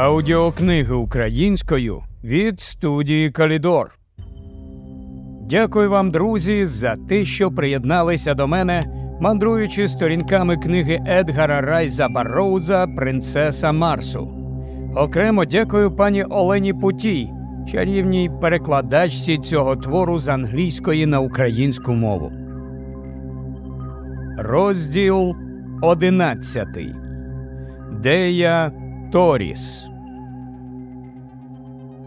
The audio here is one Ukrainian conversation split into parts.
Аудіокниги українською від студії Калідор. Дякую вам, друзі, за те, що приєдналися до мене, мандруючи сторінками книги Едгара Райза Барроуза Принцеса Марсу. Окремо дякую пані Олені Путій, чарівній перекладачці цього твору з англійської на українську мову. Розділ одинадцятий. Дея Торіс.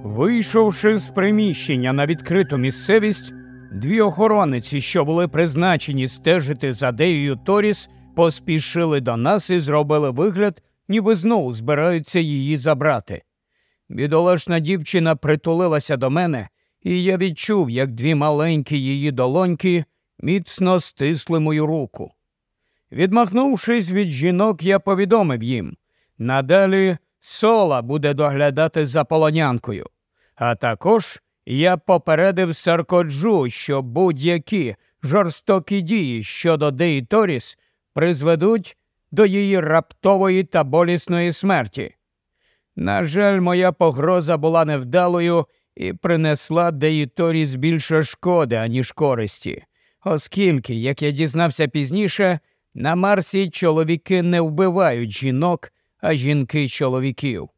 Вийшовши з приміщення на відкриту місцевість, дві охоронниці, що були призначені стежити за Деєю Торіс, поспішили до нас і зробили вигляд, ніби знову збираються її забрати. Бідолашна дівчина притулилася до мене, і я відчув, як дві маленькі її долоньки міцно стисли мою руку. Відмахнувшись від жінок, я повідомив їм надалі сола буде доглядати за полонянкою. А також я попередив Саркоджу, що будь-які жорстокі дії щодо Деї Торіс призведуть до її раптової та болісної смерті. На жаль, моя погроза була невдалою і принесла Деї Торіс більше шкоди, аніж користі, оскільки, як я дізнався пізніше, на Марсі чоловіки не вбивають жінок, а жінки чоловіків.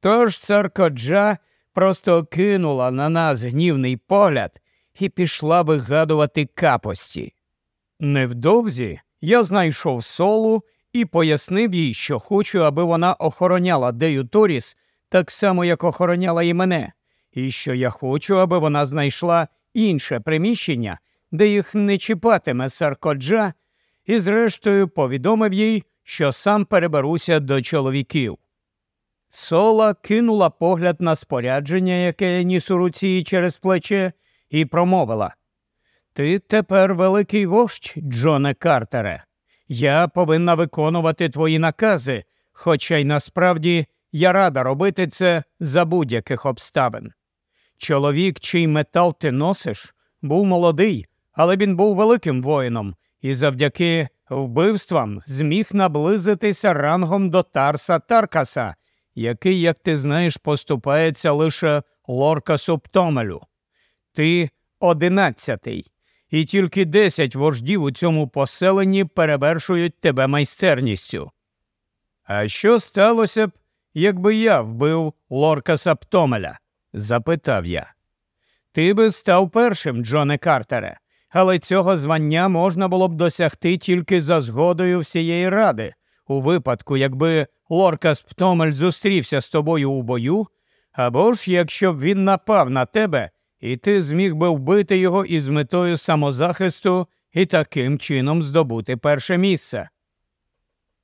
Тож Саркоджа просто кинула на нас гнівний погляд і пішла вигадувати капості. Невдовзі я знайшов солу і пояснив їй, що хочу, аби вона охороняла Дею Торіс так само, як охороняла і мене, і що я хочу, аби вона знайшла інше приміщення, де їх не чіпатиме Саркоджа, і, зрештою, повідомив їй, що сам переберуся до чоловіків. Сола кинула погляд на спорядження, яке я ніс у руці через плече, і промовила Ти тепер великий вождь, Джоне Картере. Я повинна виконувати твої накази, хоча й насправді я рада робити це за будь-яких обставин. Чоловік, чий метал ти носиш, був молодий, але він був великим воїном і завдяки вбивствам зміг наблизитися рангом до Тарса Таркаса, який, як ти знаєш, поступається лише Лоркасу Птомелю. Ти одинадцятий, і тільки десять вождів у цьому поселенні перевершують тебе майстерністю. А що сталося б, якби я вбив Лоркаса Птомеля? запитав я. Ти би став першим, Джоне Картере але цього звання можна було б досягти тільки за згодою всієї ради, у випадку, якби Лоркас Птомель зустрівся з тобою у бою, або ж якщо б він напав на тебе, і ти зміг би вбити його із метою самозахисту і таким чином здобути перше місце.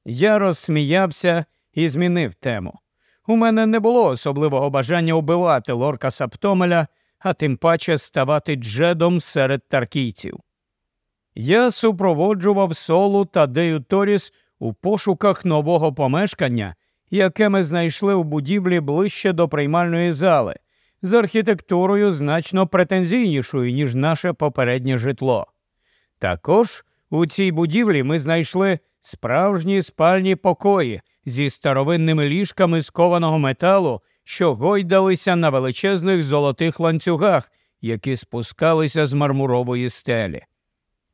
Я розсміявся і змінив тему. У мене не було особливого бажання вбивати Лоркаса Птомеля, а тим паче ставати джедом серед таркійців. Я супроводжував солу та Дею Торіс у пошуках нового помешкання, яке ми знайшли в будівлі ближче до приймальної зали, з архітектурою значно претензійнішою, ніж наше попереднє житло. Також у цій будівлі ми знайшли справжні спальні покої зі старовинними ліжками з кованого металу що гойдалися на величезних золотих ланцюгах, які спускалися з мармурової стелі.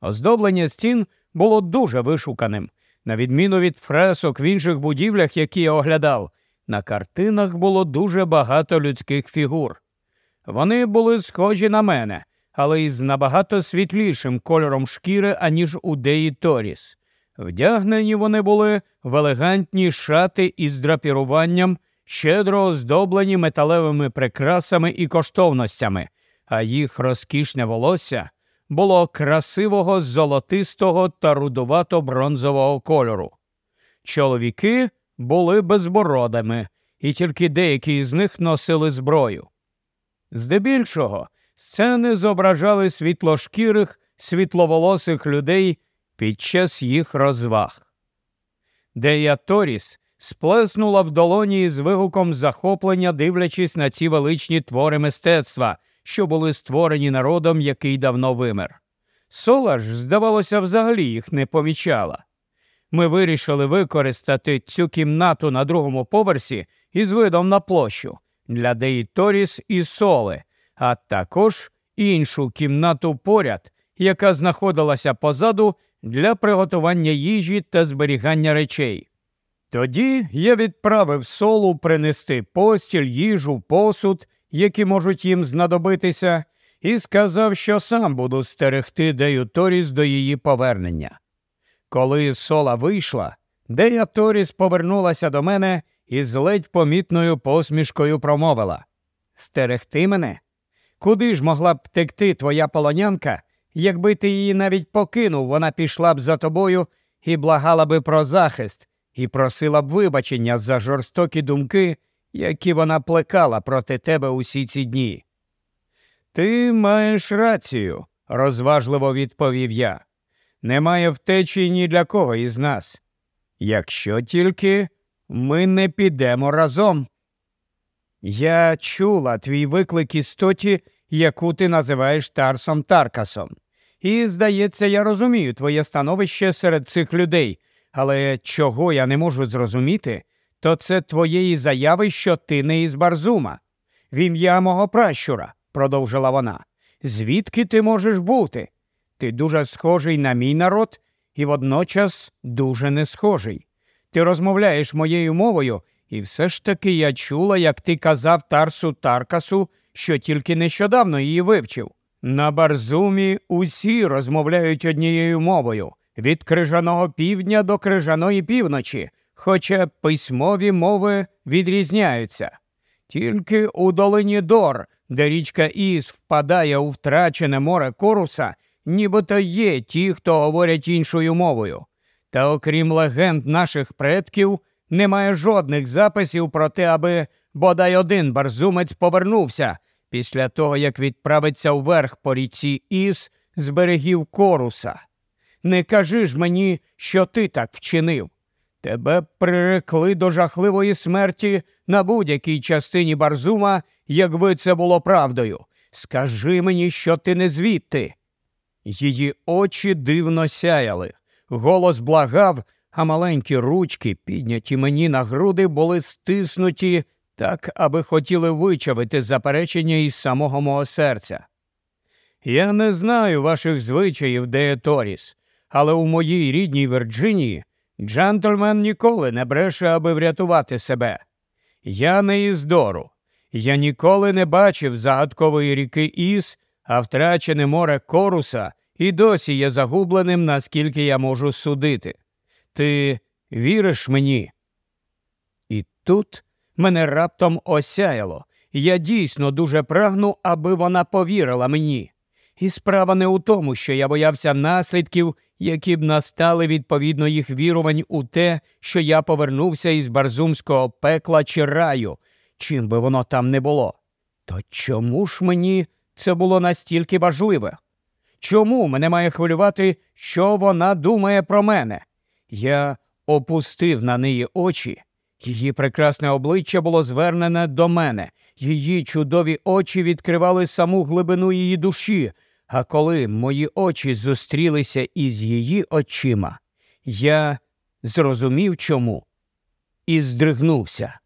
Оздоблення стін було дуже вишуканим. На відміну від фресок в інших будівлях, які я оглядав, на картинах було дуже багато людських фігур. Вони були схожі на мене, але із набагато світлішим кольором шкіри, аніж у Деї Торіс. Вдягнені вони були в елегантні шати із драпіруванням, щедро оздоблені металевими прикрасами і коштовностями, а їх розкішне волосся було красивого золотистого та рудувато бронзового кольору. Чоловіки були безбородими, і тільки деякі з них носили зброю. Здебільшого сцени зображали світлошкірих, світловолосих людей під час їх розваг. Дея Торіс сплеснула в долоні з вигуком захоплення, дивлячись на ці величні твори мистецтва, що були створені народом, який давно вимер. Сола ж, здавалося, взагалі їх не помічала. Ми вирішили використати цю кімнату на другому поверсі із видом на площу для Деї Торіс і Соли, а також іншу кімнату поряд, яка знаходилася позаду для приготування їжі та зберігання речей. Тоді я відправив солу принести постіль, їжу, посуд, які можуть їм знадобитися, і сказав, що сам буду стерегти Дею Торіс до її повернення. Коли сола вийшла, Дея Торіс повернулася до мене і з ледь помітною посмішкою промовила Стерегти мене? Куди ж могла б втекти твоя полонянка, якби ти її навіть покинув, вона пішла б за тобою і благала би про захист, і просила б вибачення за жорстокі думки, які вона плекала проти тебе усі ці дні. Ти маєш рацію, розважливо відповів я. Немає втечі ні для кого із нас. Якщо тільки ми не підемо разом. Я чула твій виклик істоті, яку ти називаєш Тарсом Таркасом. І, здається, я розумію твоє становище серед цих людей, але чого я не можу зрозуміти, то це твоєї заяви, що ти не із Барзума. В ім'я мого пращура, продовжила вона. Звідки ти можеш бути? Ти дуже схожий на мій народ і водночас дуже не схожий. Ти розмовляєш моєю мовою, і все ж таки я чула, як ти казав Тарсу Таркасу, що тільки нещодавно її вивчив. На Барзумі усі розмовляють однією мовою від крижаного півдня до крижаної півночі, хоча письмові мови відрізняються. Тільки у долині Дор, де річка Іс впадає у втрачене море коруса, нібито є ті, хто говорять іншою мовою. Та окрім легенд наших предків, немає жодних записів про те, аби бодай один барзумець повернувся після того, як відправиться вверх по ріці Іс з берегів коруса. Не кажи ж мені, що ти так вчинив. Тебе прирекли до жахливої смерті на будь-якій частині Барзума, якби це було правдою. Скажи мені, що ти не звідти. Її очі дивно сяяли, голос благав, а маленькі ручки, підняті мені на груди, були стиснуті так, аби хотіли вичавити заперечення із самого мого серця. Я не знаю ваших звичаїв, Деє Торіс, але у моїй рідній Вірджинії джентльмен ніколи не бреше, аби врятувати себе. Я не із дору. Я ніколи не бачив загадкової ріки Іс, а втрачене море коруса і досі є загубленим, наскільки я можу судити. Ти віриш мені? І тут мене раптом осяяло. Я дійсно дуже прагну, аби вона повірила мені. І справа не у тому, що я боявся наслідків, які б настали відповідно їх вірувань у те, що я повернувся із барзумського пекла чи раю, чим би воно там не було. То чому ж мені це було настільки важливе? Чому мене має хвилювати, що вона думає про мене? Я опустив на неї очі. Її прекрасне обличчя було звернене до мене, її чудові очі відкривали саму глибину її душі, а коли мої очі зустрілися із її очима, я зрозумів чому і здригнувся.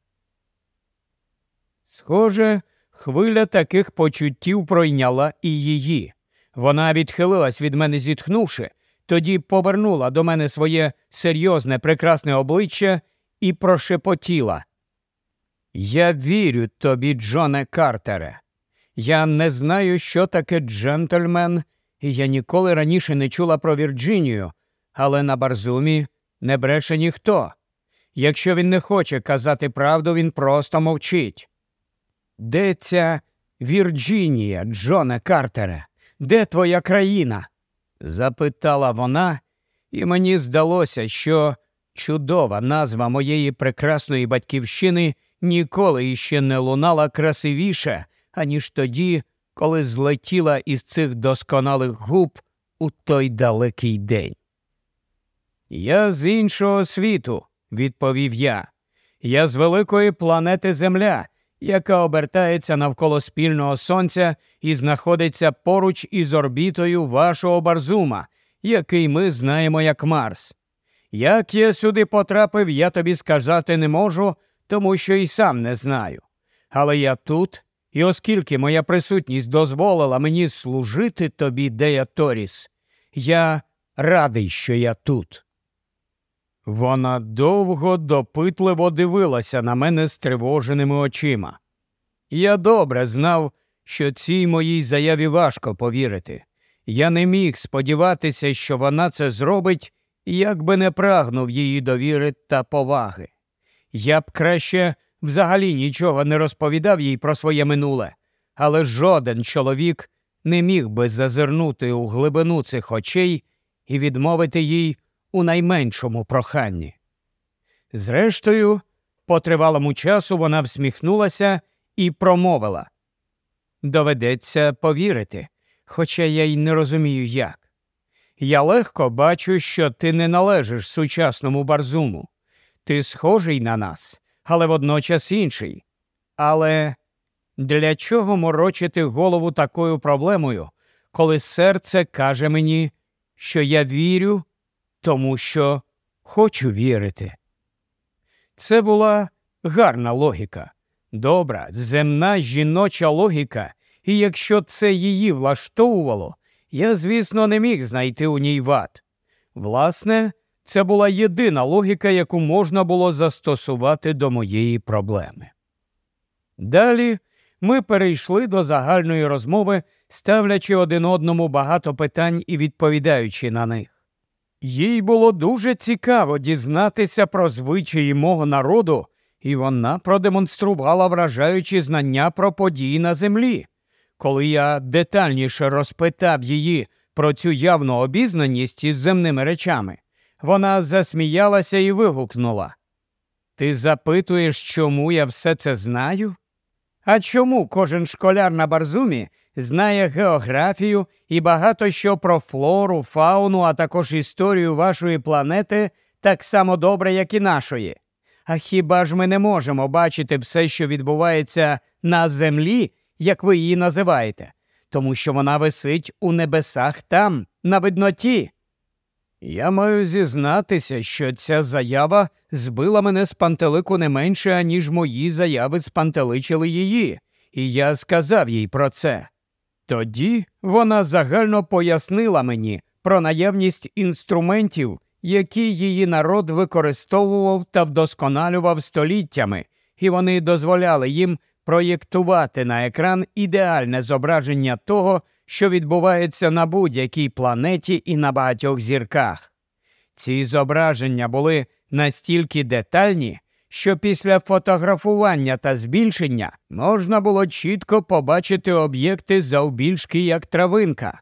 Схоже, хвиля таких почуттів пройняла і її. Вона відхилилась від мене, зітхнувши, тоді повернула до мене своє серйозне, прекрасне обличчя і прошепотіла. Я вірю тобі, Джоне Картере. Я не знаю, що таке джентльмен, і я ніколи раніше не чула про Вірджинію, але на Барзумі не бреше ніхто. Якщо він не хоче казати правду, він просто мовчить. Де ця Вірджинія, Джоне Картере? Де твоя країна? запитала вона, і мені здалося, що чудова назва моєї прекрасної батьківщини ніколи іще не лунала красивіше, аніж тоді, коли злетіла із цих досконалих губ у той далекий день. Я з іншого світу, відповів я. Я з великої планети Земля, яка обертається навколо спільного сонця і знаходиться поруч із орбітою вашого Барзума, який ми знаємо як Марс. Як я сюди потрапив, я тобі сказати не можу, тому що і сам не знаю. Але я тут, і оскільки моя присутність дозволила мені служити тобі, Дея Торіс, я радий, що я тут. Вона довго допитливо дивилася на мене стривоженими очима. Я добре знав, що цій моїй заяві важко повірити. Я не міг сподіватися, що вона це зробить, як би не прагнув її довіри та поваги. Я б краще взагалі нічого не розповідав їй про своє минуле, але жоден чоловік не міг би зазирнути у глибину цих очей і відмовити їй у найменшому проханні. Зрештою, по тривалому часу вона всміхнулася і промовила Доведеться повірити, хоча я й не розумію як. Я легко бачу, що ти не належиш сучасному барзуму. Ти схожий на нас, але водночас інший. Але для чого морочити голову такою проблемою, коли серце каже мені, що я вірю, тому що хочу вірити? Це була гарна логіка, добра, земна жіноча логіка, і якщо це її влаштовувало, я, звісно, не міг знайти у ній вад. Власне, це була єдина логіка, яку можна було застосувати до моєї проблеми. Далі ми перейшли до загальної розмови, ставлячи один одному багато питань і відповідаючи на них. Їй було дуже цікаво дізнатися про звичаї мого народу, і вона продемонструвала вражаючі знання про події на землі. Коли я детальніше розпитав її про цю явну обізнаність із земними речами, вона засміялася і вигукнула. Ти запитуєш, чому я все це знаю? А чому кожен школяр на Барзумі знає географію і багато що про флору, фауну, а також історію вашої планети так само добре, як і нашої? А хіба ж ми не можемо бачити все, що відбувається на землі, як ви її називаєте, тому що вона висить у небесах там, на видноті? Я маю зізнатися, що ця заява збила мене з пантелику не менше, аніж мої заяви спантеличили її, і я сказав їй про це. Тоді вона загально пояснила мені про наявність інструментів, які її народ використовував та вдосконалював століттями, і вони дозволяли їм проєктувати на екран ідеальне зображення того, що відбувається на будь-якій планеті і на багатьох зірках. Ці зображення були настільки детальні, що після фотографування та збільшення можна було чітко побачити об'єкти завбільшки як травинка.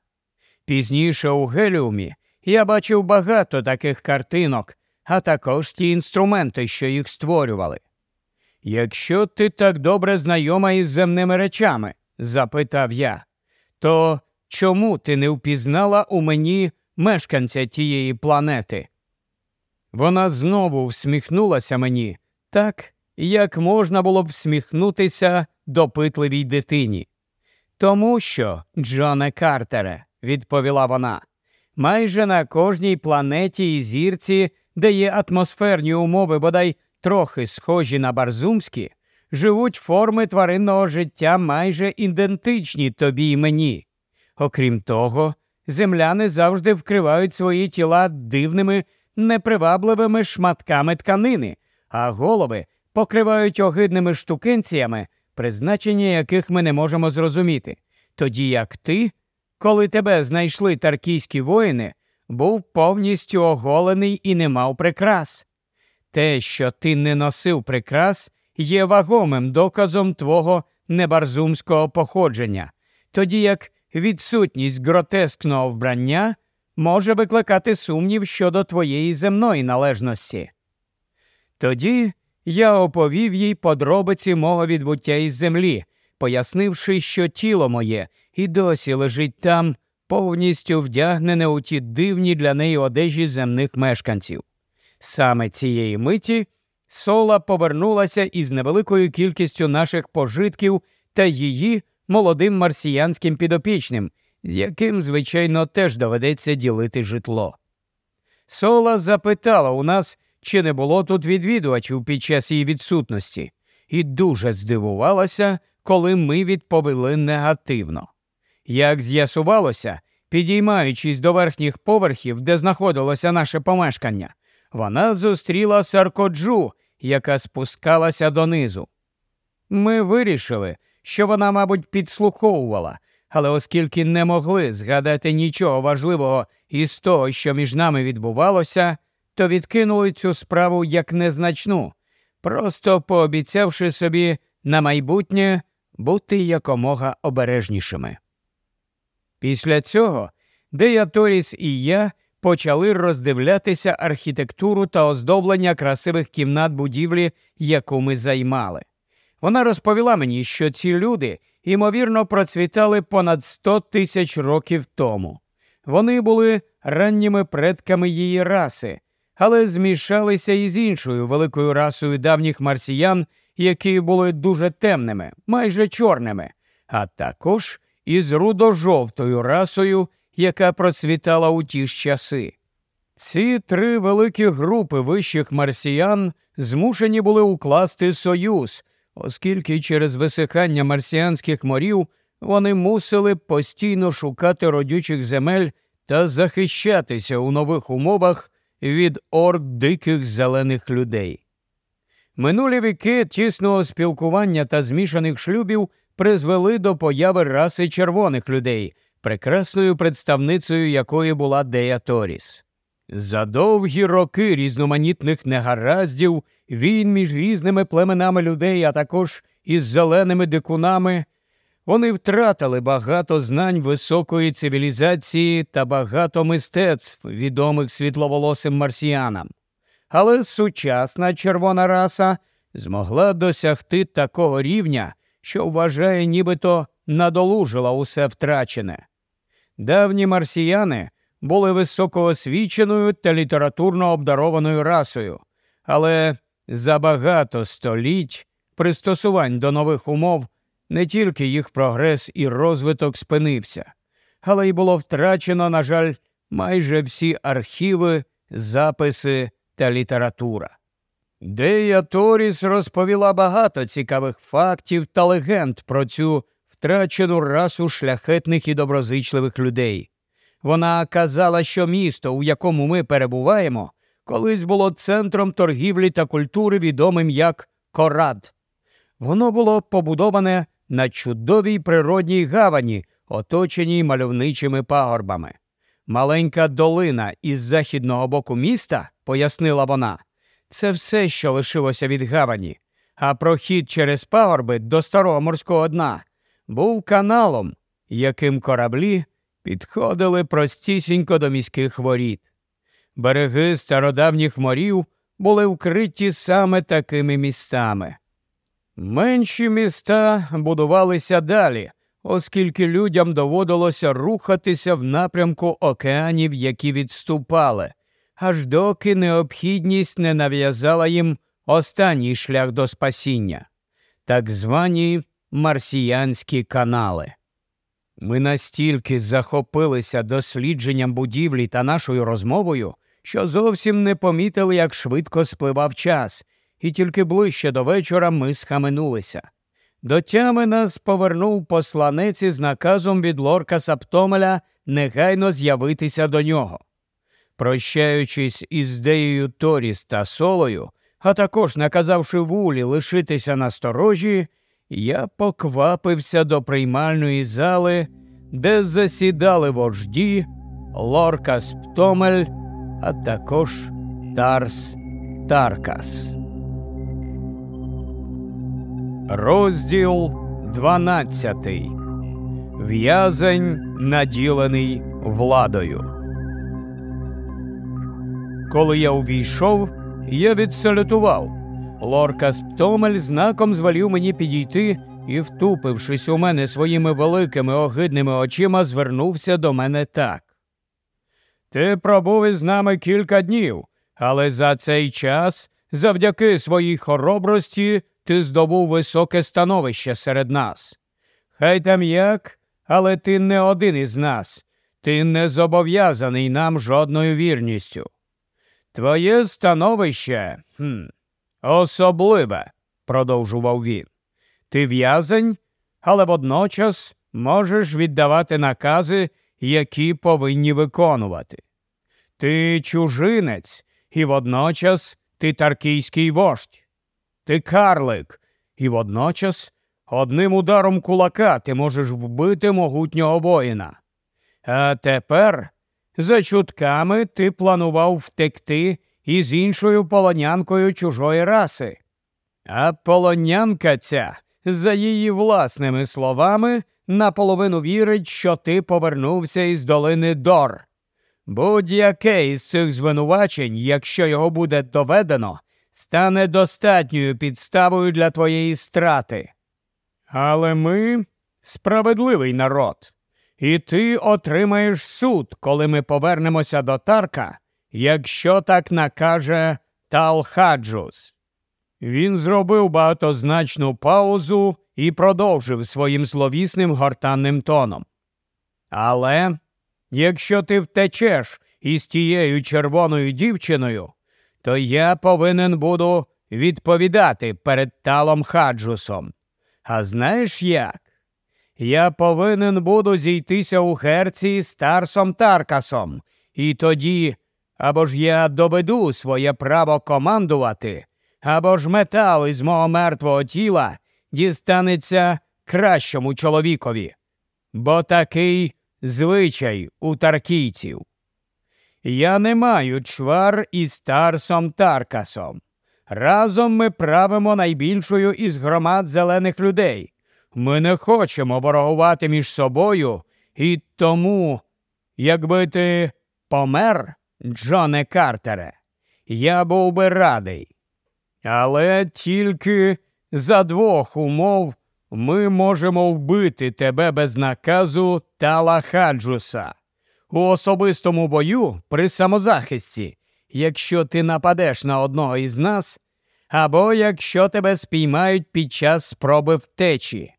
Пізніше у Геліумі я бачив багато таких картинок, а також ті інструменти, що їх створювали. Якщо ти так добре знайома із земними речами, запитав я, то чому ти не впізнала у мені мешканця тієї планети? Вона знову всміхнулася мені так, як можна було б всміхнутися допитливій дитині. Тому що, Джоне Картере, відповіла вона, майже на кожній планеті і зірці, де є атмосферні умови, бодай трохи схожі на барзумські, живуть форми тваринного життя майже ідентичні тобі й мені. Окрім того, земляни завжди вкривають свої тіла дивними, непривабливими шматками тканини, а голови покривають огидними штукенціями, призначення яких ми не можемо зрозуміти, тоді як ти, коли тебе знайшли таркійські воїни, був повністю оголений і не мав прикрас. Те, що ти не носив прикрас, є вагомим доказом твого небарзумського походження, тоді як відсутність гротескного вбрання може викликати сумнів щодо твоєї земної належності. Тоді я оповів їй подробиці мого відбуття із землі, пояснивши, що тіло моє і досі лежить там, повністю вдягнене у ті дивні для неї одежі земних мешканців. Саме цієї миті Сола повернулася із невеликою кількістю наших пожитків та її молодим марсіянським підопічним, з яким, звичайно, теж доведеться ділити житло. Сола запитала у нас, чи не було тут відвідувачів під час її відсутності, і дуже здивувалася, коли ми відповіли негативно. Як з'ясувалося, підіймаючись до верхніх поверхів, де знаходилося наше помешкання, вона зустріла Саркоджу, яка спускалася донизу. Ми вирішили, що вона, мабуть, підслуховувала, але оскільки не могли згадати нічого важливого із того, що між нами відбувалося, то відкинули цю справу як незначну, просто пообіцявши собі на майбутнє бути якомога обережнішими. Після цього Дея Торіс і я почали роздивлятися архітектуру та оздоблення красивих кімнат будівлі, яку ми займали. Вона розповіла мені, що ці люди, ймовірно, процвітали понад 100 тисяч років тому. Вони були ранніми предками її раси, але змішалися із іншою великою расою давніх марсіян, які були дуже темними, майже чорними, а також із рудо-жовтою расою, яка процвітала у ті ж часи. Ці три великі групи вищих марсіян змушені були укласти союз, оскільки через висихання марсіанських морів вони мусили постійно шукати родючих земель та захищатися у нових умовах від орд диких зелених людей. Минулі віки тісного спілкування та змішаних шлюбів призвели до появи раси червоних людей, прекрасною представницею якої була Дея Торіс. За довгі роки різноманітних негараздів, війн між різними племенами людей, а також із зеленими дикунами, вони втратили багато знань високої цивілізації та багато мистецтв, відомих світловолосим марсіянам. Але сучасна червона раса змогла досягти такого рівня, що вважає, нібито надолужила усе втрачене. Давні марсіяни були високоосвіченою та літературно обдарованою расою, але за багато століть пристосувань до нових умов не тільки їх прогрес і розвиток спинився, але й було втрачено, на жаль, майже всі архіви, записи та література. Дея Торіс розповіла багато цікавих фактів та легенд про цю втрачену расу шляхетних і доброзичливих людей. Вона казала, що місто, у якому ми перебуваємо, колись було центром торгівлі та культури, відомим як Корад. Воно було побудоване на чудовій природній гавані, оточеній мальовничими пагорбами. Маленька долина із західного боку міста, пояснила вона, це все, що лишилося від гавані, а прохід через пагорби до старого морського дна був каналом, яким кораблі підходили простісінько до міських воріт. Береги стародавніх морів були вкриті саме такими містами. Менші міста будувалися далі, оскільки людям доводилося рухатися в напрямку океанів, які відступали, аж доки необхідність не нав'язала їм останній шлях до спасіння, так звані марсіянські канали. Ми настільки захопилися дослідженням будівлі та нашою розмовою, що зовсім не помітили, як швидко спливав час, і тільки ближче до вечора ми схаменулися. До тями нас повернув посланець із наказом від лорка Саптомеля негайно з'явитися до нього. Прощаючись із Деєю Торіс та Солою, а також наказавши вулі лишитися на сторожі, я поквапився до приймальної зали, де засідали вожді, Лорка Сптомель, а також Тарс Таркас. Розділ 12. В'язень наділений владою. Коли я увійшов, я відсалютував. Лорка Сптомель знаком звалів мені підійти і, втупившись у мене своїми великими огидними очима, звернувся до мене так. Ти пробув із нами кілька днів, але за цей час, завдяки своїй хоробрості, ти здобув високе становище серед нас. Хай там як, але ти не один із нас, ти не зобов'язаний нам жодною вірністю. Твоє становище хм, особливе, продовжував він. Ти в'язень, але водночас можеш віддавати накази, які повинні виконувати. Ти чужинець, і водночас ти таркійський вождь. Ти карлик, і водночас одним ударом кулака ти можеш вбити могутнього воїна. А тепер, за чутками, ти планував втекти із іншою полонянкою чужої раси. А полонянка ця, за її власними словами, наполовину вірить, що ти повернувся із долини Дор. Будь-яке із цих звинувачень, якщо його буде доведено, стане достатньою підставою для твоєї страти. Але ми справедливий народ, і ти отримаєш суд, коли ми повернемося до Тарка, якщо так накаже Талхаджус. Він зробив багатозначну паузу і продовжив своїм зловісним гортанним тоном. Але якщо ти втечеш із тією червоною дівчиною, то я повинен буду відповідати перед талом хаджусом. А знаєш як? Я повинен буду зійтися у Херці з Тарсом Таркасом, і тоді або ж я доведу своє право командувати, або ж метал із мого мертвого тіла дістанеться кращому чоловікові, бо такий звичай у таркійців. Я не маю чвар із Тарсом Таркасом. Разом ми правимо найбільшою із громад зелених людей. Ми не хочемо ворогувати між собою, і тому, якби ти помер, Джоне Картере, я був би радий. Але тільки за двох умов ми можемо вбити тебе без наказу Талахаджуса у особистому бою при самозахисті, якщо ти нападеш на одного із нас, або якщо тебе спіймають під час спроби втечі.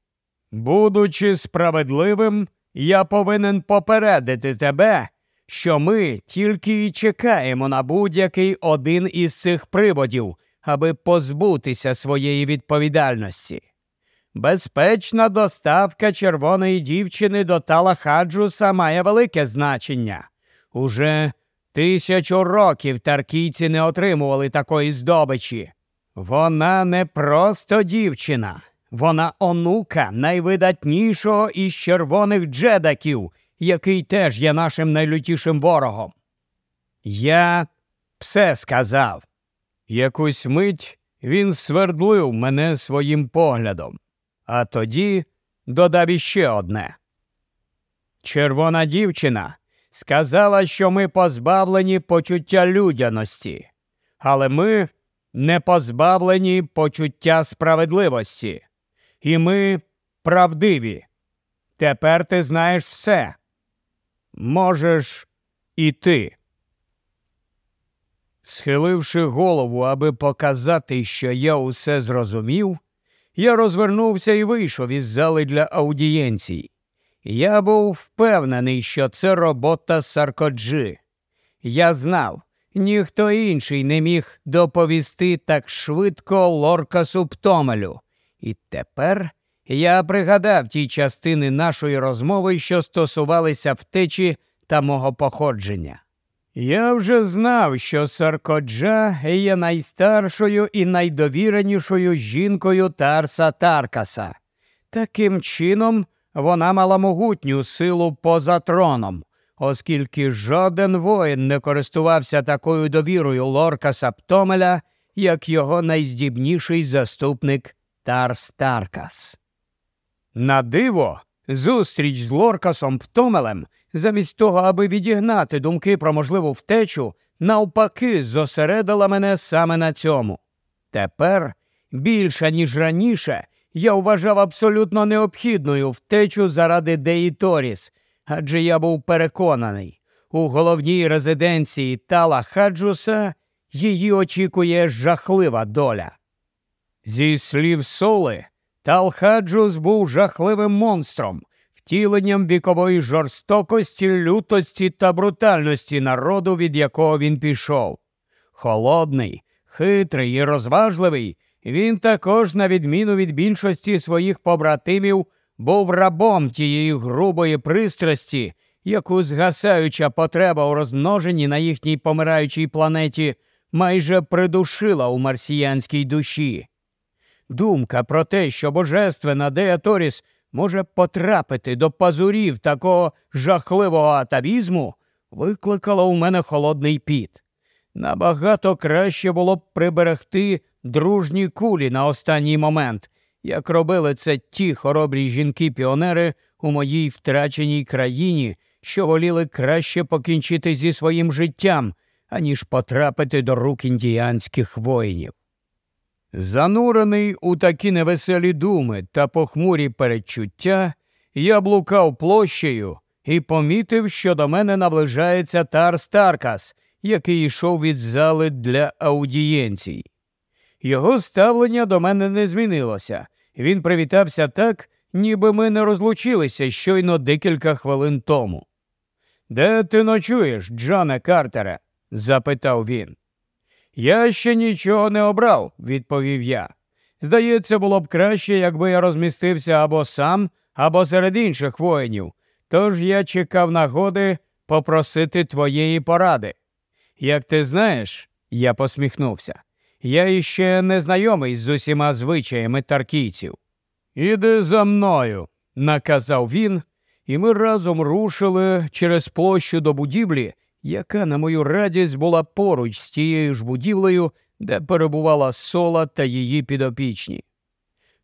Будучи справедливим, я повинен попередити тебе, що ми тільки і чекаємо на будь-який один із цих приводів, аби позбутися своєї відповідальності. Безпечна доставка червоної дівчини до Талахаджуса має велике значення. Уже тисячу років таркійці не отримували такої здобичі. Вона не просто дівчина, вона онука найвидатнішого із червоних джедаків, який теж є нашим найлютішим ворогом. Я все сказав. Якусь мить він свердлив мене своїм поглядом, а тоді додав іще одне. Червона дівчина сказала, що ми позбавлені почуття людяності, але ми не позбавлені почуття справедливості, і ми правдиві. Тепер ти знаєш все. Можеш і ти. Схиливши голову, аби показати, що я усе зрозумів, я розвернувся і вийшов із зали для аудієнцій. Я був впевнений, що це робота Саркоджи. Я знав, ніхто інший не міг доповісти так швидко Лоркасу Птомелю. І тепер я пригадав ті частини нашої розмови, що стосувалися втечі та мого походження. Я вже знав, що Саркоджа є найстаршою і найдовіренішою жінкою Тарса Таркаса. Таким чином, вона мала могутню силу поза троном, оскільки жоден воїн не користувався такою довірою Лоркаса Птомеля, як його найздібніший заступник Тарс Таркас. На диво, зустріч з Лоркасом Птомелем, замість того, аби відігнати думки про можливу втечу, навпаки, зосередила мене саме на цьому. Тепер, більше ніж раніше, я вважав абсолютно необхідною втечу заради Деї Торіс, адже я був переконаний, у головній резиденції Тала Хаджуса її очікує жахлива доля. Зі слів Соли, Талхаджус був жахливим монстром, втіленням вікової жорстокості, лютості та брутальності народу, від якого він пішов. Холодний, хитрий і розважливий, він також, на відміну від більшості своїх побратимів, був рабом тієї грубої пристрасті, яку згасаюча потреба у розмноженні на їхній помираючій планеті майже придушила у марсіянській душі. Думка про те, що божественна Дея Торіс може потрапити до пазурів такого жахливого атавізму, викликала у мене холодний піт. Набагато краще було б приберегти дружні кулі на останній момент, як робили це ті хоробрі жінки-піонери у моїй втраченій країні, що воліли краще покінчити зі своїм життям, аніж потрапити до рук індіянських воїнів. Занурений у такі невеселі думи та похмурі передчуття, я блукав площею і помітив, що до мене наближається Тар Старкас, який йшов від зали для аудієнцій. Його ставлення до мене не змінилося. Він привітався так, ніби ми не розлучилися щойно декілька хвилин тому. Де ти ночуєш, Джоне Картере? запитав він. Я ще нічого не обрав, відповів я. Здається, було б краще, якби я розмістився або сам, або серед інших воїнів. Тож я чекав нагоди попросити твоєї поради. Як ти знаєш, я посміхнувся, я іще не знайомий з усіма звичаями таркійців. Іди за мною, наказав він, і ми разом рушили через площу до будівлі, яка, на мою радість, була поруч з тією ж будівлею, де перебувала сола та її підопічні.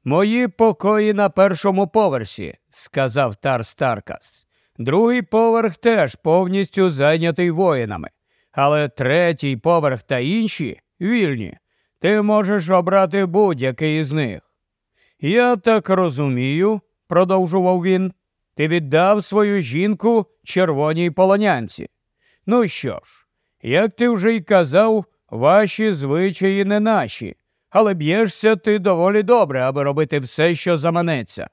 Мої покої на першому поверсі, сказав Тар Старкас. Другий поверх теж повністю зайнятий воїнами, але третій поверх та інші вільні. Ти можеш обрати будь-який із них. Я так розумію, продовжував він, ти віддав свою жінку червоній полонянці. Ну що ж, як ти вже й казав, ваші звичаї не наші, але б'єшся ти доволі добре, аби робити все, що заманеться.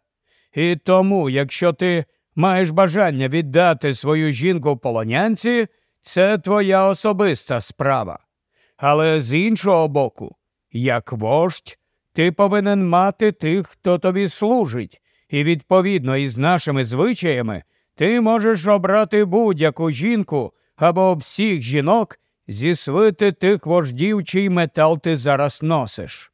І тому, якщо ти маєш бажання віддати свою жінку полонянці, це твоя особиста справа. Але з іншого боку, як вождь, ти повинен мати тих, хто тобі служить, і відповідно із нашими звичаями ти можеш обрати будь-яку жінку або всіх жінок зі свити тих вождів, чий метал ти зараз носиш.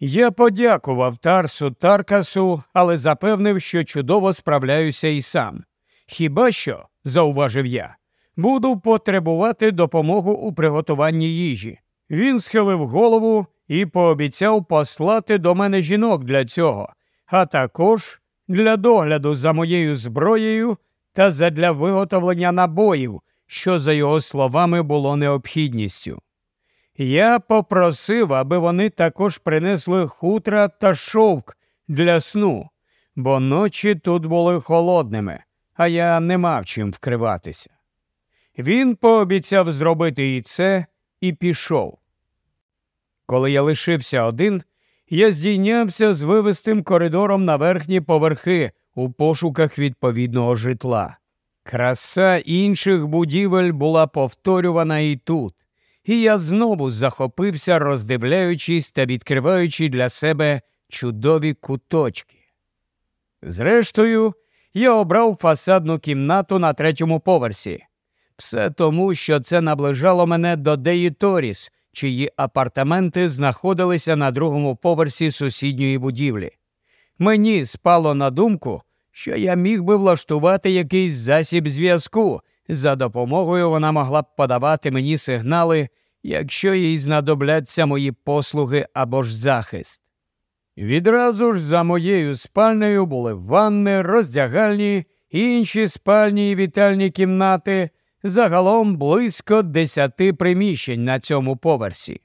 Я подякував Тарсу Таркасу, але запевнив, що чудово справляюся і сам. Хіба що, зауважив я, буду потребувати допомогу у приготуванні їжі. Він схилив голову і пообіцяв послати до мене жінок для цього, а також для догляду за моєю зброєю та задля виготовлення набоїв, що, за його словами, було необхідністю. Я попросив, аби вони також принесли хутра та шовк для сну, бо ночі тут були холодними, а я не мав чим вкриватися. Він пообіцяв зробити і це і пішов. Коли я лишився один, я здійнявся з вивистим коридором на верхні поверхи у пошуках відповідного житла. Краса інших будівель була повторювана і тут, і я знову захопився, роздивляючись та відкриваючи для себе чудові куточки. Зрештою, я обрав фасадну кімнату на третьому поверсі. Все тому, що це наближало мене до Деї Торіс, чиї апартаменти знаходилися на другому поверсі сусідньої будівлі. Мені спало на думку, що я міг би влаштувати якийсь засіб зв'язку. За допомогою вона могла б подавати мені сигнали, якщо їй знадобляться мої послуги або ж захист. Відразу ж за моєю спальнею були ванни, роздягальні, інші спальні і вітальні кімнати, загалом близько десяти приміщень на цьому поверсі.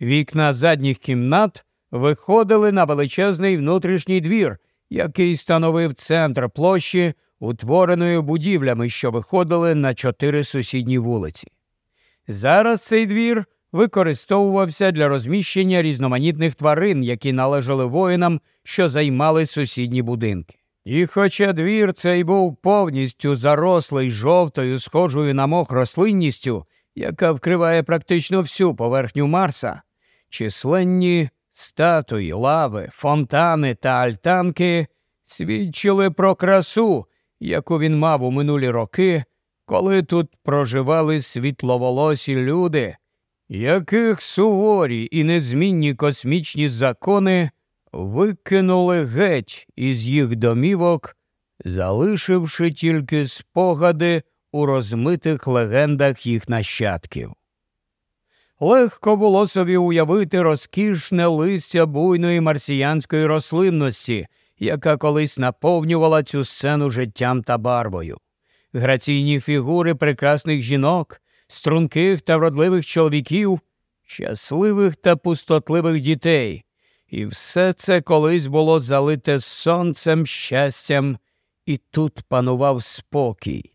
Вікна задніх кімнат виходили на величезний внутрішній двір, який становив центр площі, утвореної будівлями, що виходили на чотири сусідні вулиці. Зараз цей двір використовувався для розміщення різноманітних тварин, які належали воїнам, що займали сусідні будинки. І хоча двір цей був повністю зарослий жовтою, схожою на мох рослинністю, яка вкриває практично всю поверхню Марса, численні статуї, лави, фонтани та альтанки свідчили про красу, яку він мав у минулі роки, коли тут проживали світловолосі люди, яких суворі і незмінні космічні закони викинули геть із їх домівок, залишивши тільки спогади у розмитих легендах їх нащадків. Легко було собі уявити розкішне листя буйної марсіянської рослинності, яка колись наповнювала цю сцену життям та барвою, граційні фігури прекрасних жінок, струнких та вродливих чоловіків, щасливих та пустотливих дітей, і все це колись було залите сонцем, щастям, і тут панував спокій.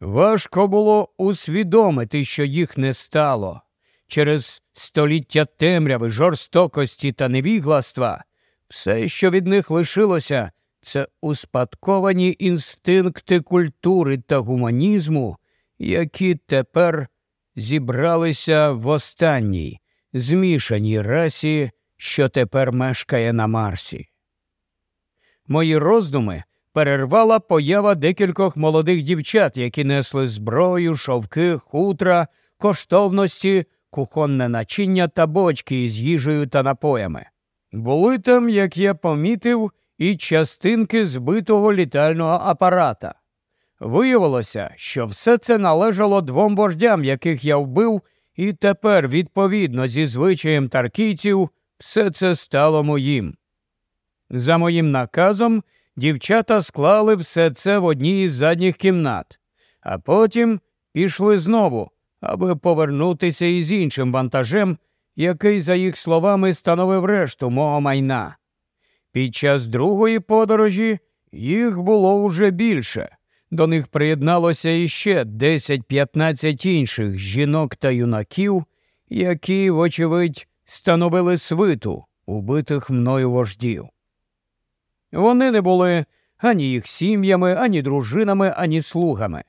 Важко було усвідомити, що їх не стало. Через століття темряви, жорстокості та невігластва все, що від них лишилося, це успадковані інстинкти культури та гуманізму, які тепер зібралися в останній змішаній расі, що тепер мешкає на Марсі. Мої роздуми перервала поява декількох молодих дівчат, які несли зброю, шовки, хутра, коштовності, кухонне начиння та бочки із їжею та напоями. Були там, як я помітив, і частинки збитого літального апарата. Виявилося, що все це належало двом вождям, яких я вбив, і тепер, відповідно зі звичаєм таркійців, все це стало моїм. За моїм наказом, дівчата склали все це в одній із задніх кімнат, а потім пішли знову, аби повернутися із іншим вантажем, який, за їх словами, становив решту мого майна. Під час другої подорожі їх було уже більше. До них приєдналося іще 10-15 інших жінок та юнаків, які, вочевидь, становили свиту убитих мною вождів. Вони не були ані їх сім'ями, ані дружинами, ані слугами.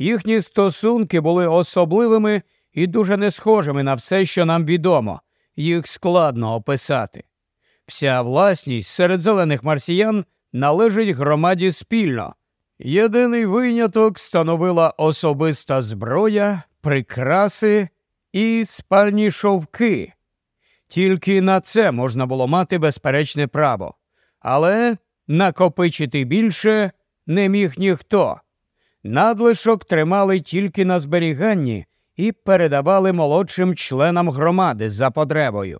Їхні стосунки були особливими і дуже не схожими на все, що нам відомо, їх складно описати. Вся власність серед зелених марсіян належить громаді спільно. Єдиний виняток становила особиста зброя, прикраси і спальні шовки. Тільки на це можна було мати безперечне право, але накопичити більше не міг ніхто. Надлишок тримали тільки на зберіганні і передавали молодшим членам громади за потребою.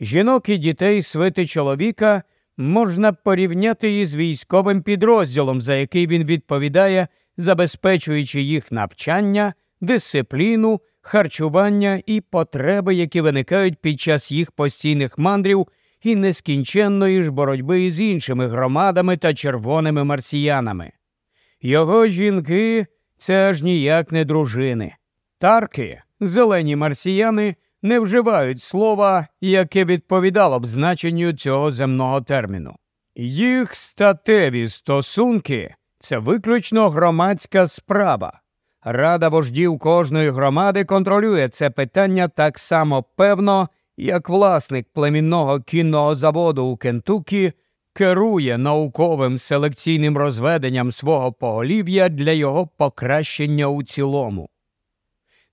Жінок і дітей свити чоловіка можна порівняти із військовим підрозділом, за який він відповідає, забезпечуючи їх навчання, дисципліну, харчування і потреби, які виникають під час їх постійних мандрів і нескінченної ж боротьби з іншими громадами та червоними марсіянами. Його жінки це аж ніяк не дружини. Тарки, зелені марсіяни, не вживають слова, яке відповідало б значенню цього земного терміну. Їх статеві стосунки це виключно громадська справа. Рада вождів кожної громади контролює це питання так само певно, як власник племінного кінного заводу у Кентукі керує науковим селекційним розведенням свого поголів'я для його покращення у цілому.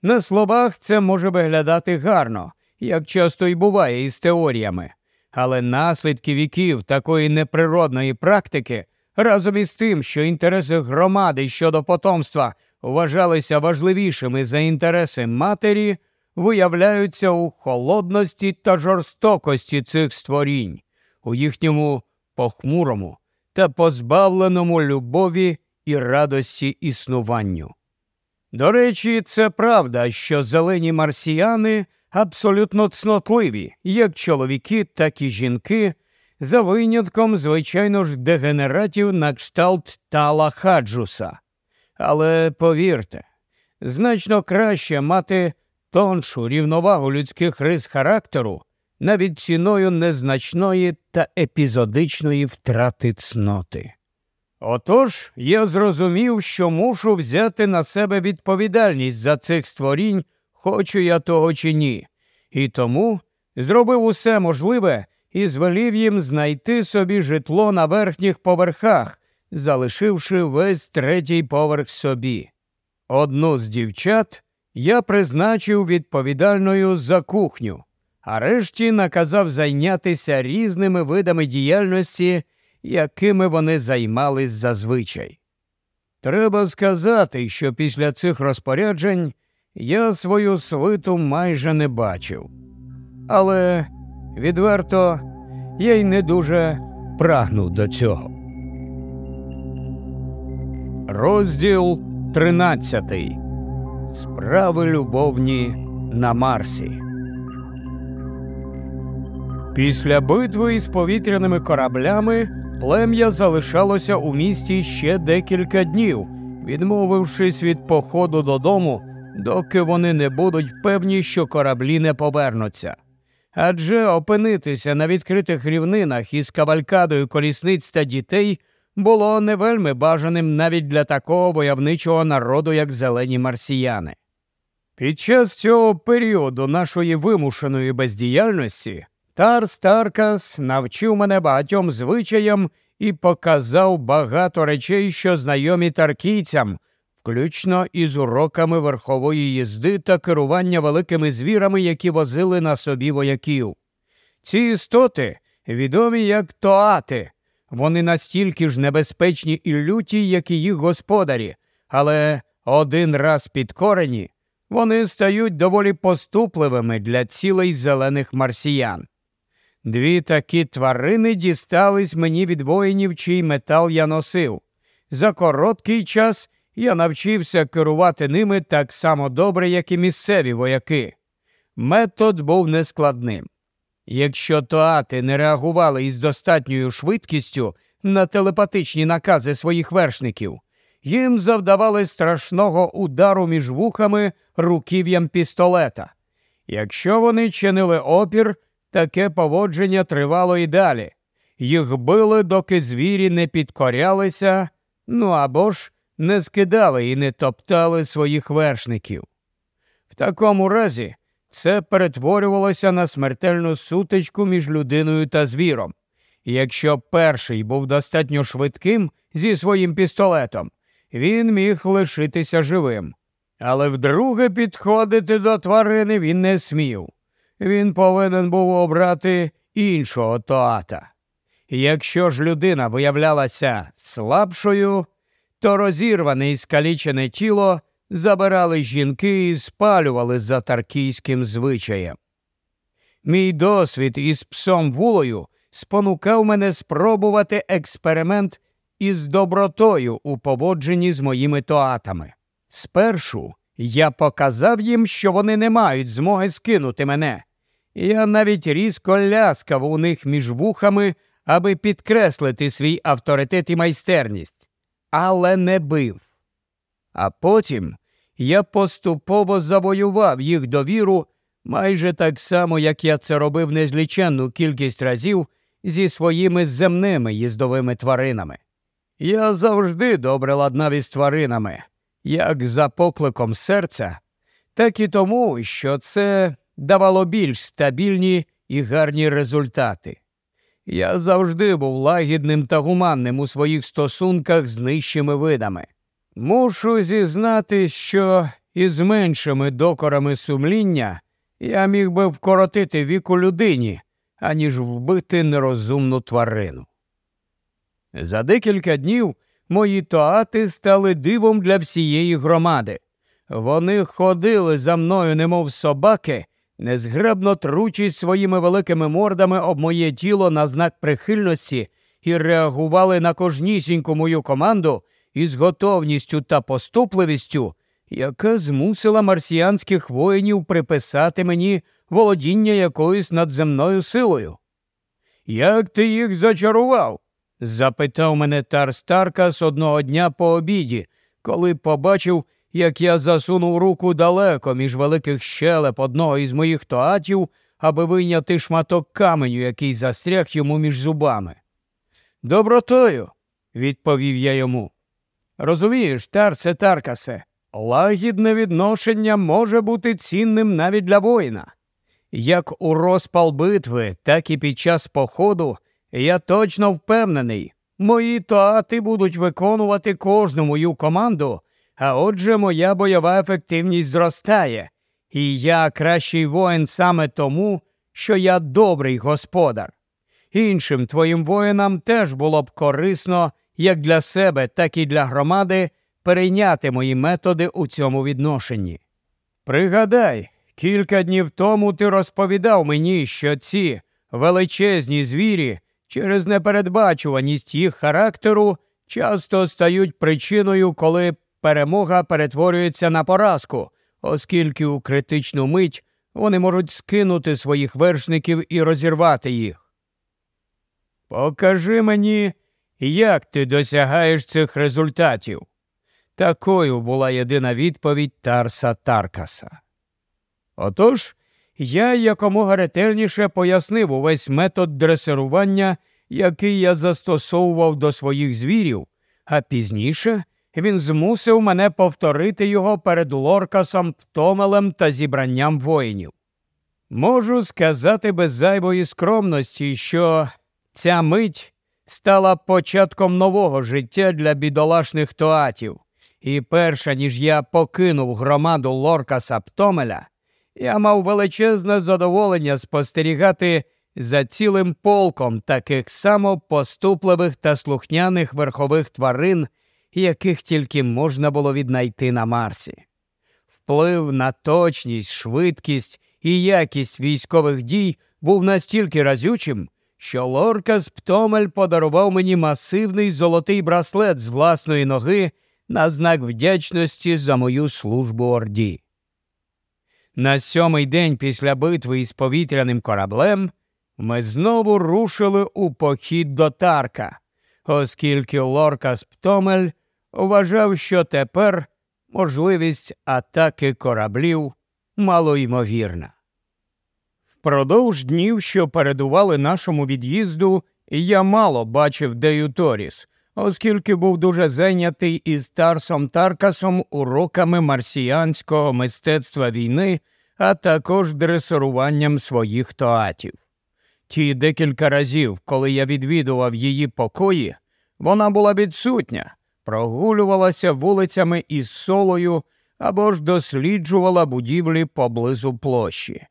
На словах це може виглядати гарно, як часто й буває із теоріями, але наслідки віків такої неприродної практики разом із тим, що інтереси громади щодо потомства вважалися важливішими за інтереси матері, виявляються у холодності та жорстокості цих створінь, у їхньому похмурому та позбавленому любові і радості існуванню. До речі, це правда, що зелені марсіяни абсолютно цнотливі, як чоловіки, так і жінки, за винятком, звичайно ж, дегенератів на кшталт Тала Хаджуса. Але повірте, значно краще мати тоншу рівновагу людських рис характеру навіть ціною незначної та епізодичної втрати цноти. Отож я зрозумів, що мушу взяти на себе відповідальність за цих створінь хочу я того чи ні, і тому зробив усе можливе і звелів їм знайти собі житло на верхніх поверхах, залишивши весь третій поверх собі. Одну з дівчат я призначив відповідальною за кухню, а решті наказав зайнятися різними видами діяльності, якими вони займались зазвичай. Треба сказати, що після цих розпоряджень я свою свиту майже не бачив. Але відверто я й не дуже прагнув до цього. Розділ тринадцятий. Справи любовні на Марсі. Після битви із повітряними кораблями плем'я залишалося у місті ще декілька днів, відмовившись від походу додому, доки вони не будуть певні, що кораблі не повернуться. Адже опинитися на відкритих рівнинах із кавалькадою колісниць та дітей було не вельми бажаним навіть для такого войовничого народу, як зелені марсіяни. Під час цього періоду нашої вимушеної бездіяльності Тарс Таркас навчив мене багатьом звичаям і показав багато речей, що знайомі таркійцям, включно із уроками верхової їзди та керування великими звірами, які возили на собі вояків. Ці істоти відомі як тоати. Вони настільки ж небезпечні і люті, як і їх господарі, але один раз підкорені, вони стають доволі поступливими для цілей зелених марсіян. Дві такі тварини дістались мені від воїнів, чий метал я носив. За короткий час я навчився керувати ними так само добре, як і місцеві вояки. Метод був нескладним. Якщо тоати не реагували із достатньою швидкістю на телепатичні накази своїх вершників, їм завдавали страшного удару між вухами руків'ям пістолета. Якщо вони чинили опір, таке поводження тривало і далі. Їх били, доки звірі не підкорялися, ну або ж не скидали і не топтали своїх вершників. В такому разі це перетворювалося на смертельну сутичку між людиною та звіром. Якщо перший був достатньо швидким зі своїм пістолетом, він міг лишитися живим. Але вдруге підходити до тварини він не смів. Він повинен був обрати іншого тоата. Якщо ж людина виявлялася слабшою, то розірване і скалічене тіло забирали жінки і спалювали за таркійським звичаєм. Мій досвід із псом вулою спонукав мене спробувати експеримент із добротою у поводженні з моїми тоатами. Спершу я показав їм, що вони не мають змоги скинути мене. Я навіть різко ляскав у них між вухами, аби підкреслити свій авторитет і майстерність, але не бив. А потім я поступово завоював їх довіру майже так само, як я це робив незліченну кількість разів зі своїми земними їздовими тваринами. Я завжди добре ладнав із тваринами, як за покликом серця, так і тому, що це давало більш стабільні і гарні результати. Я завжди був лагідним та гуманним у своїх стосунках з нижчими видами. Мушу зізнати, що із меншими докорами сумління я міг би вкоротити віку людині, аніж вбити нерозумну тварину. За декілька днів мої тоати стали дивом для всієї громади. Вони ходили за мною, немов собаки, незгребно тручить своїми великими мордами об моє тіло на знак прихильності і реагували на кожнісіньку мою команду із готовністю та поступливістю, яка змусила марсіанських воїнів приписати мені володіння якоюсь надземною силою. Як ти їх зачарував? запитав мене Тар Старкас одного дня по обіді, коли побачив, як я засунув руку далеко між великих щелеп одного із моїх тоатів, аби вийняти шматок каменю, який застряг йому між зубами. Добротою, відповів я йому. Розумієш, Тарсе Таркасе, Лагідне відношення може бути цінним навіть для воїна. Як у розпал битви, так і під час походу я точно впевнений, мої тоати будуть виконувати кожну мою команду, а отже, моя бойова ефективність зростає, і я кращий воїн саме тому, що я добрий господар. Іншим твоїм воїнам теж було б корисно як для себе, так і для громади перейняти мої методи у цьому відношенні. Пригадай, кілька днів тому ти розповідав мені, що ці величезні звірі через непередбачуваність їх характеру часто стають причиною, коли перемога перетворюється на поразку, оскільки у критичну мить вони можуть скинути своїх вершників і розірвати їх. Покажи мені, як ти досягаєш цих результатів. Такою була єдина відповідь Тарса Таркаса. Отож, я якомога ретельніше пояснив увесь метод дресирування, який я застосовував до своїх звірів, а пізніше він змусив мене повторити його перед Лоркасом, Птомелем та зібранням воїнів. Можу сказати без зайвої скромності, що ця мить стала початком нового життя для бідолашних тоатів, і перша ніж я покинув громаду Лоркаса Птомеля, я мав величезне задоволення спостерігати за цілим полком таких само поступливих та слухняних верхових тварин, яких тільки можна було віднайти на Марсі. Вплив на точність, швидкість і якість військових дій був настільки разючим, що Лоркас Птомель подарував мені масивний золотий браслет з власної ноги на знак вдячності за мою службу Орді. На сьомий день після битви із повітряним кораблем ми знову рушили у похід до Тарка, оскільки Лоркас Птомель вважав, що тепер можливість атаки кораблів малоймовірна. Впродовж днів, що передували нашому від'їзду, я мало бачив Дею Торіс, оскільки був дуже зайнятий із Тарсом Таркасом уроками марсіянського мистецтва війни, а також дресируванням своїх тоатів. Ті декілька разів, коли я відвідував її покої, вона була відсутня, прогулювалася вулицями із солою або ж досліджувала будівлі поблизу площі.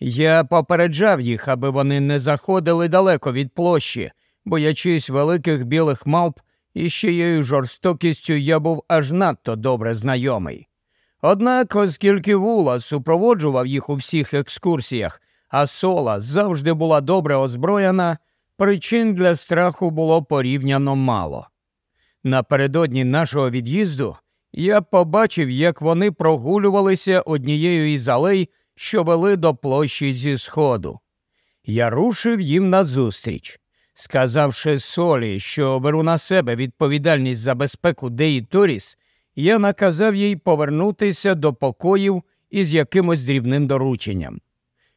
Я попереджав їх, аби вони не заходили далеко від площі, боячись великих білих мавп, і з чиєю жорстокістю я був аж надто добре знайомий. Однак, оскільки Вула супроводжував їх у всіх екскурсіях, а сола завжди була добре озброєна, причин для страху було порівняно мало. Напередодні нашого від'їзду я побачив, як вони прогулювалися однією із алей, що вели до площі зі сходу. Я рушив їм назустріч. Сказавши солі, що беру на себе відповідальність за безпеку Деї Торіс, я наказав їй повернутися до покоїв із якимось дрібним дорученням.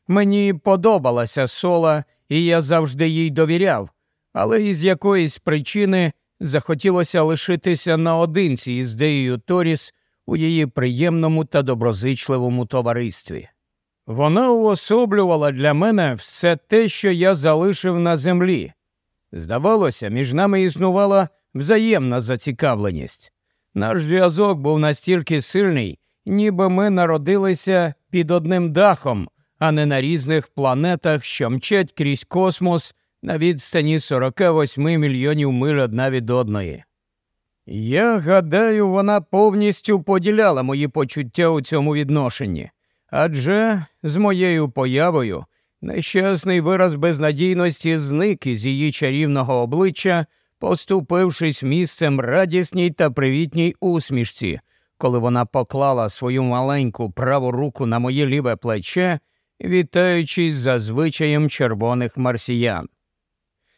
Мені подобалася сола, і я завжди їй довіряв, але із якоїсь причини захотілося лишитися наодинці із Деєю Торіс у її приємному та доброзичливому товаристві. Вона уособлювала для мене все те, що я залишив на землі. Здавалося, між нами існувала взаємна зацікавленість. Наш зв'язок був настільки сильний, ніби ми народилися під одним дахом, а не на різних планетах, що мчать крізь космос на відстані 48 мільйонів миль одна від одної. Я гадаю, вона повністю поділяла мої почуття у цьому відношенні, адже з моєю появою нещасний вираз безнадійності зник із її чарівного обличчя, поступившись місцем радісній та привітній усмішці, коли вона поклала свою маленьку праву руку на моє ліве плече, вітаючись за звичаєм червоних марсіян.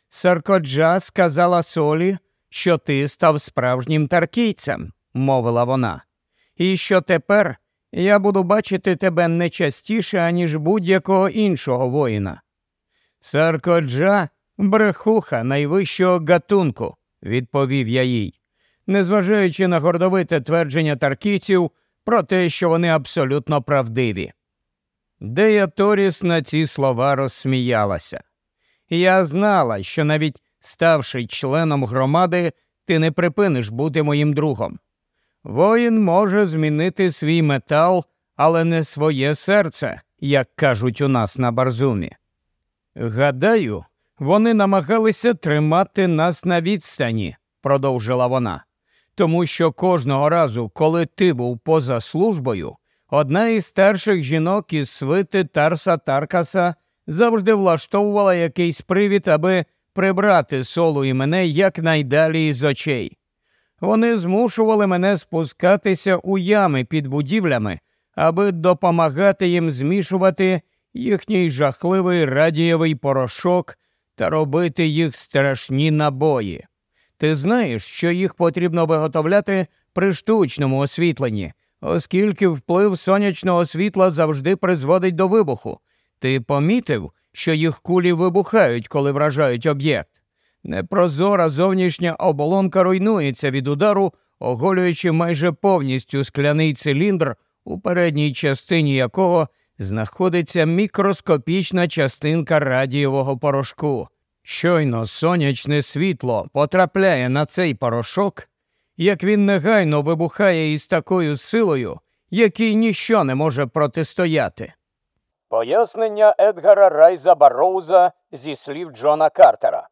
Саркоджа сказала Солі, що ти став справжнім таркійцем, мовила вона, і що тепер я буду бачити тебе не частіше, аніж будь-якого іншого воїна. Саркоджа брехуха найвищого гатунку, відповів я їй. незважаючи на гордовите твердження таркійців про те, що вони абсолютно правдиві. Дея Торіс на ці слова розсміялася. Я знала, що навіть ставши членом громади, ти не припиниш бути моїм другом. Воїн може змінити свій метал, але не своє серце, як кажуть у нас на Барзумі. Гадаю, вони намагалися тримати нас на відстані, продовжила вона, тому що кожного разу, коли ти був поза службою, одна із старших жінок із свити Тарса Таркаса завжди влаштовувала якийсь привід, аби прибрати солу і мене якнайдалі із очей. Вони змушували мене спускатися у ями під будівлями, аби допомагати їм змішувати їхній жахливий радієвий порошок та робити їх страшні набої. Ти знаєш, що їх потрібно виготовляти при штучному освітленні, оскільки вплив сонячного світла завжди призводить до вибуху. Ти помітив, що їх кулі вибухають, коли вражають об'єкт. Непрозора зовнішня оболонка руйнується від удару, оголюючи майже повністю скляний циліндр, у передній частині якого знаходиться мікроскопічна частинка радієвого порошку. Щойно сонячне світло потрапляє на цей порошок, як він негайно вибухає із такою силою, якій ніщо не може протистояти. Пояснення Едгара Райза Барроуза зі слів Джона Картера.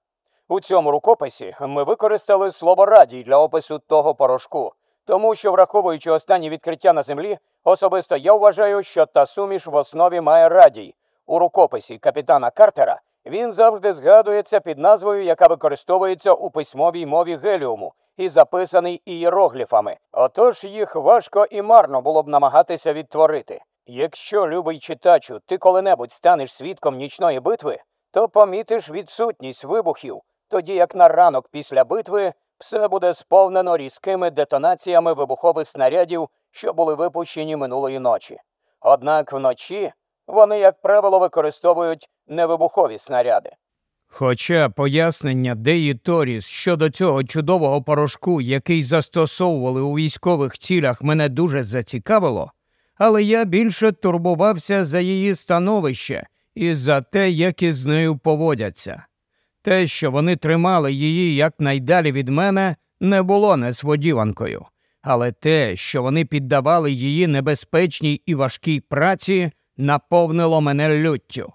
У цьому рукописі ми використали слово радій для опису того порошку, тому що, враховуючи останні відкриття на землі, особисто я вважаю, що та суміш в основі має радій. У рукописі капітана Картера він завжди згадується під назвою, яка використовується у письмовій мові геліуму і записаний ієрогліфами. Отож їх важко і марно було б намагатися відтворити. Якщо, любий читачу, ти коли-небудь станеш свідком нічної битви, то помітиш відсутність вибухів, тоді як на ранок після битви все буде сповнено різкими детонаціями вибухових снарядів, що були випущені минулої ночі. Однак вночі вони, як правило, використовують невибухові снаряди. Хоча пояснення Деї Торіс щодо цього чудового порошку, який застосовували у військових цілях, мене дуже зацікавило, але я більше турбувався за її становище і за те, як із нею поводяться. Те, що вони тримали її якнайдалі від мене, не було несподіванкою, але те, що вони піддавали її небезпечній і важкій праці, наповнило мене люттю.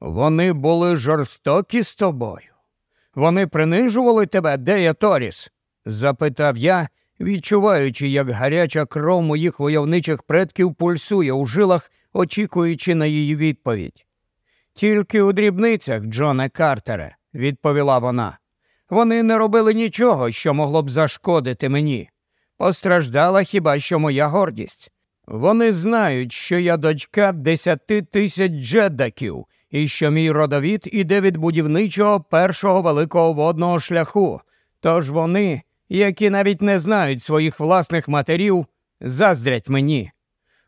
Вони були жорстокі з тобою. Вони принижували тебе, Дея Торіс? запитав я, відчуваючи, як гаряча кров моїх войовничих предків пульсує у жилах, очікуючи на її відповідь. Тільки у дрібницях, Джоне Картере, відповіла вона. Вони не робили нічого, що могло б зашкодити мені. Постраждала хіба що моя гордість. Вони знають, що я дочка десяти тисяч джеддаків і що мій родовід іде від будівничого першого великого водного шляху. Тож вони, які навіть не знають своїх власних матерів, заздрять мені.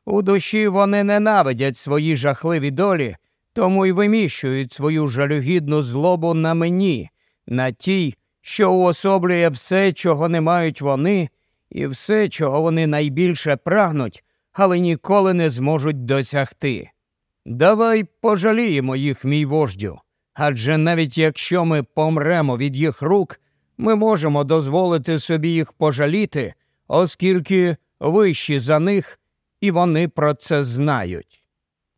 У душі вони ненавидять свої жахливі долі, тому й виміщують свою жалюгідну злобу на мені, на тій, що уособлює все, чого не мають вони, і все, чого вони найбільше прагнуть, але ніколи не зможуть досягти. Давай пожаліємо їх, мій вождю, адже навіть якщо ми помремо від їх рук, ми можемо дозволити собі їх пожаліти, оскільки вищі за них, і вони про це знають.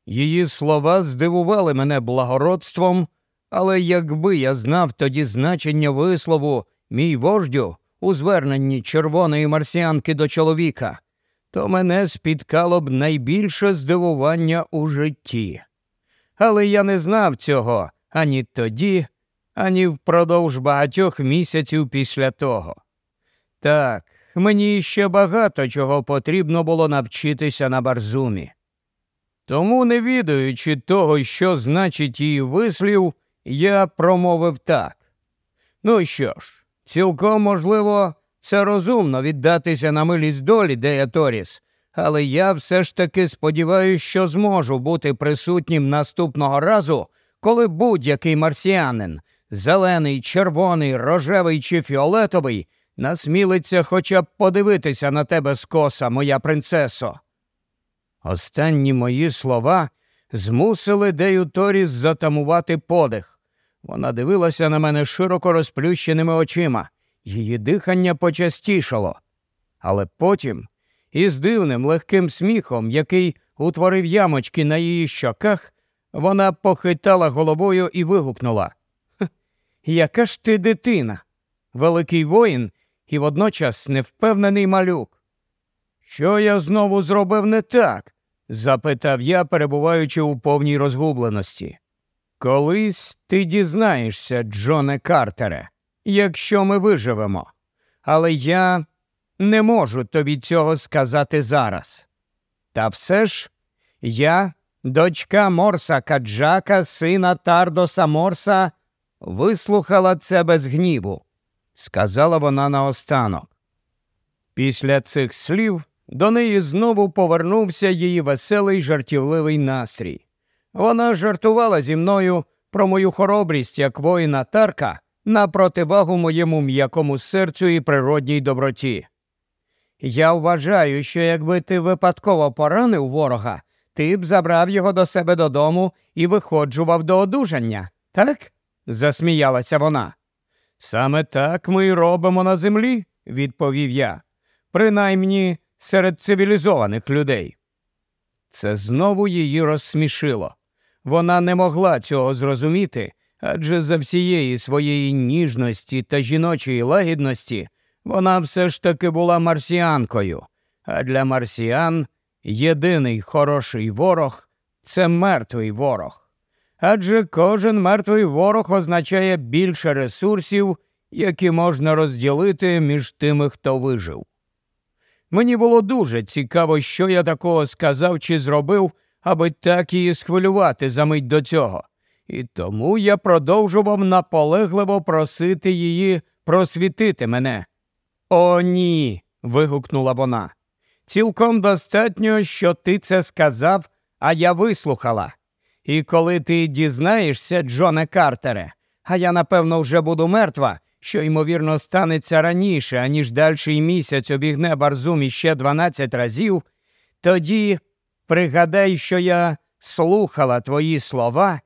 Її слова здивували мене благородством, але якби я знав тоді значення вислову мій вождю у зверненні червоної марсіанки до чоловіка, то мене спіткало б найбільше здивування у житті. Але я не знав цього ані тоді, ані впродовж багатьох місяців після того. Так, мені ще багато чого потрібно було навчитися на барзумі. Тому, не відаючи того, що значить її вислів, я промовив так. Ну що ж, цілком можливо, це розумно віддатися на милість долі, Дея Торіс, але я все ж таки сподіваюся, що зможу бути присутнім наступного разу, коли будь-який марсіанин, зелений, червоний, рожевий чи фіолетовий, насмілиться хоча б подивитися на тебе скоса, моя принцесо. Останні мої слова змусили Дею Торіс затамувати подих. Вона дивилася на мене широко розплющеними очима, її дихання почастішало. Але потім, із дивним легким сміхом, який утворив ямочки на її щоках, вона похитала головою і вигукнула Яка ж ти дитина? Великий воїн і водночас невпевнений малюк. Що я знову зробив не так? запитав я, перебуваючи у повній розгубленості. Колись ти дізнаєшся, Джоне Картере, якщо ми виживемо. Але я не можу тобі цього сказати зараз. Та все ж я, дочка Морса Каджака, сина Тардоса Морса, вислухала це без гніву, сказала вона наостанок. Після цих слів до неї знову повернувся її веселий жартівливий настрій. Вона жартувала зі мною про мою хоробрість як воїна Тарка на противагу моєму м'якому серцю і природній доброті. Я вважаю, що якби ти випадково поранив ворога, ти б забрав його до себе додому і виходжував до одужання, так? Засміялася вона. Саме так ми й робимо на землі, відповів я. Принаймні серед цивілізованих людей. Це знову її розсмішило. Вона не могла цього зрозуміти, адже за всієї своєї ніжності та жіночої лагідності вона все ж таки була марсіанкою, а для марсіан єдиний хороший ворог це мертвий ворог. Адже кожен мертвий ворог означає більше ресурсів, які можна розділити між тими, хто вижив. Мені було дуже цікаво, що я такого сказав чи зробив, аби так її схвилювати за мить до цього. І тому я продовжував наполегливо просити її просвітити мене. О, ні. вигукнула вона. Цілком достатньо, що ти це сказав, а я вислухала. І коли ти дізнаєшся, Джоне Картере, а я напевно вже буду мертва, що ймовірно станеться раніше, аніж дальший місяць обігне Барзум іще 12 разів, тоді пригадай, що я слухала твої слова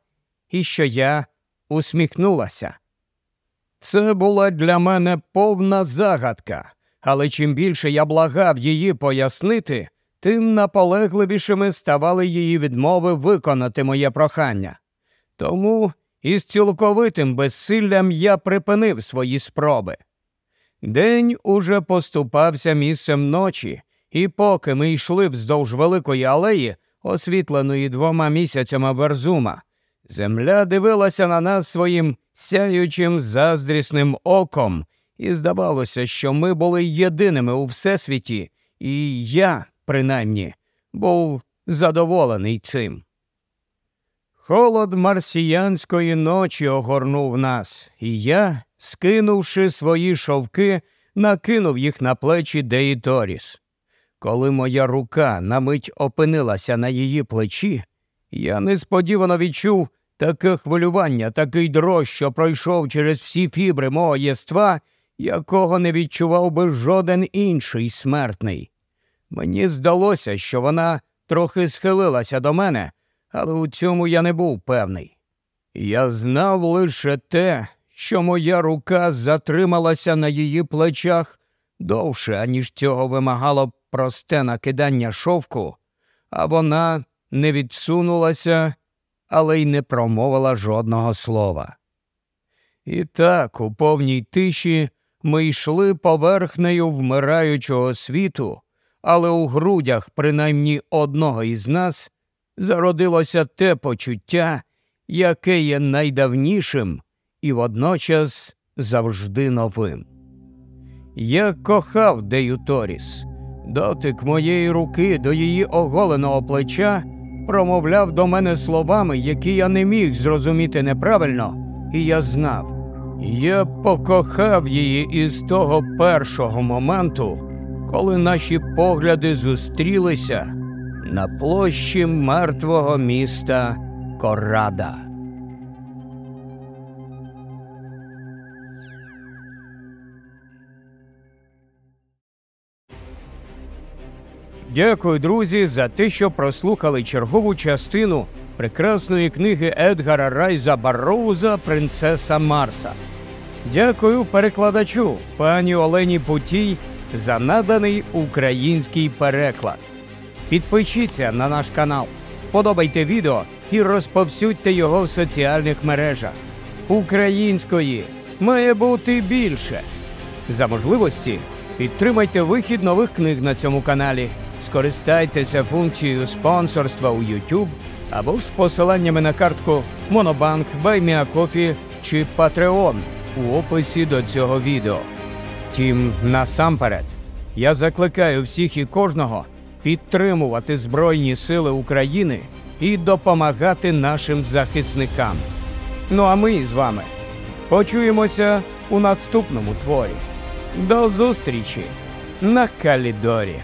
і що я усміхнулася. Це була для мене повна загадка, але чим більше я благав її пояснити, тим наполегливішими ставали її відмови виконати моє прохання. Тому із цілковитим безсиллям я припинив свої спроби. День уже поступався місцем ночі, і поки ми йшли вздовж великої алеї, освітленої двома місяцями Верзума, земля дивилася на нас своїм сяючим заздрісним оком, і здавалося, що ми були єдиними у всесвіті, і я, принаймні, був задоволений цим. Холод марсіянської ночі огорнув нас, і я, скинувши свої шовки, накинув їх на плечі Деї Торіс. Коли моя рука на мить опинилася на її плечі, я несподівано відчув таке хвилювання, такий дрож, що пройшов через всі фібри мого єства, якого не відчував би жоден інший смертний. Мені здалося, що вона трохи схилилася до мене але у цьому я не був певний. Я знав лише те, що моя рука затрималася на її плечах довше, аніж цього вимагало просте накидання шовку, а вона не відсунулася, але й не промовила жодного слова. І так, у повній тиші, ми йшли поверхнею вмираючого світу, але у грудях принаймні одного із нас зародилося те почуття, яке є найдавнішим і водночас завжди новим. Я кохав Дею Торіс. Дотик моєї руки до її оголеного плеча промовляв до мене словами, які я не міг зрозуміти неправильно, і я знав. Я покохав її із того першого моменту, коли наші погляди зустрілися на площі мертвого міста Корада. Дякую, друзі, за те, що прослухали чергову частину прекрасної книги Едгара Райза Барроуза Принцеса Марса. Дякую перекладачу пані Олені Путій за наданий український переклад. Підпишіться на наш канал, вподобайте відео і розповсюдьте його в соціальних мережах. Української має бути більше. За можливості підтримайте вихід нових книг на цьому каналі, скористайтеся функцією спонсорства у YouTube або ж посиланнями на картку Monobank, BuyMeACoffee чи Patreon у описі до цього відео. Втім, насамперед, я закликаю всіх і кожного підтримувати Збройні Сили України і допомагати нашим захисникам. Ну а ми з вами почуємося у наступному творі. До зустрічі на Калідорі!